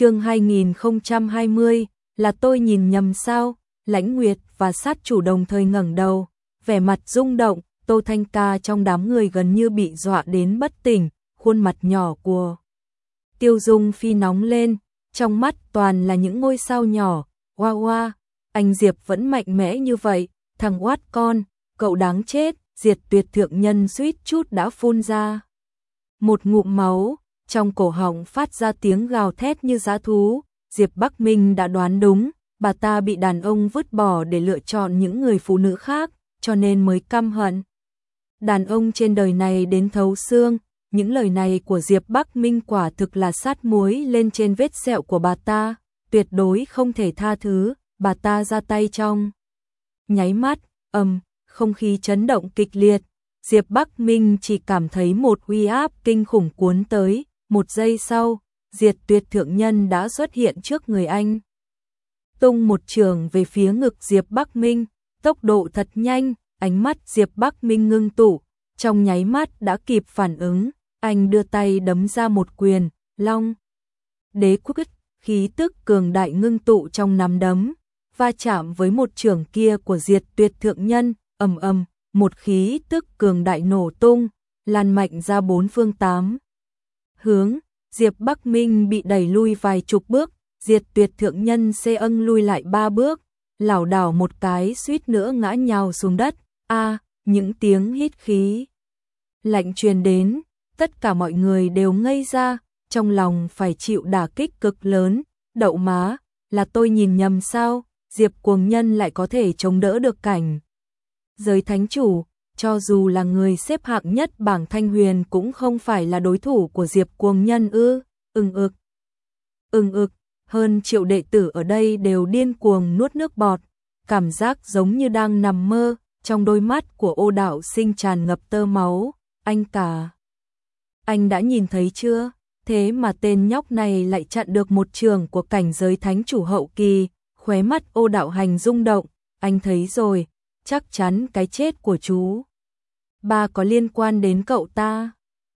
chương 2020, là tôi nhìn nhầm sao? Lãnh Nguyệt và sát chủ đồng thời ngẩng đầu, vẻ mặt rung động, Tô Thanh Ca trong đám người gần như bị dọa đến bất tỉnh, khuôn mặt nhỏ của Tiêu Dung Phi nóng lên, trong mắt toàn là những ngôi sao nhỏ, hoa hoa, anh Diệp vẫn mạnh mẽ như vậy, thằng oát con, cậu đáng chết, diệt tuyệt thượng nhân suýt chút đã phun ra. Một ngụm máu, trong cổ họng phát ra tiếng gào thét như giá thú, Diệp Bắc Minh đã đoán đúng, bà ta bị đàn ông vứt bỏ để lựa chọn những người phụ nữ khác, cho nên mới căm hận. Đàn ông trên đời này đến thấu xương, những lời này của Diệp Bắc Minh quả thực là sát muối lên trên vết sẹo của bà ta, tuyệt đối không thể tha thứ, bà ta ra tay trong. Nháy mắt, ầm, không khí chấn động kịch liệt, Diệp Bắc Minh chỉ cảm thấy một uy áp kinh khủng cuốn tới, một giây sau, diệt tuyệt thượng nhân đã xuất hiện trước người anh. Tung một trường về phía ngực Diệp Bắc Minh, tốc độ thật nhanh, ánh mắt Diệp Bắc Minh ngưng tụ, trong nháy mắt đã kịp phản ứng, anh đưa tay đấm ra một quyền, long. Đế quốc khí tức cường đại ngưng tụ trong nắm đấm, va chạm với một trường kia của diệt tuyệt thượng nhân, ầm ầm, một khí tức cường đại nổ tung, lan mạnh ra bốn phương tám. Hướng, Diệp Bắc Minh bị đẩy lui vài chục bước, diệt tuyệt thượng nhân xê ân lui lại ba bước, lảo đảo một cái suýt nữa ngã nhào xuống đất, a những tiếng hít khí. Lạnh truyền đến, tất cả mọi người đều ngây ra, trong lòng phải chịu đả kích cực lớn, đậu má, là tôi nhìn nhầm sao, Diệp cuồng nhân lại có thể chống đỡ được cảnh. Giới thánh chủ, cho dù là người xếp hạng nhất bảng thanh huyền cũng không phải là đối thủ của Diệp cuồng nhân ư, ưng ực. Ưng ực, hơn triệu đệ tử ở đây đều điên cuồng nuốt nước bọt, cảm giác giống như đang nằm mơ, trong đôi mắt của ô đạo sinh tràn ngập tơ máu, anh cả. Anh đã nhìn thấy chưa? Thế mà tên nhóc này lại chặn được một trường của cảnh giới thánh chủ hậu kỳ, khóe mắt ô đạo hành rung động, anh thấy rồi, chắc chắn cái chết của chú. Ba có liên quan đến cậu ta.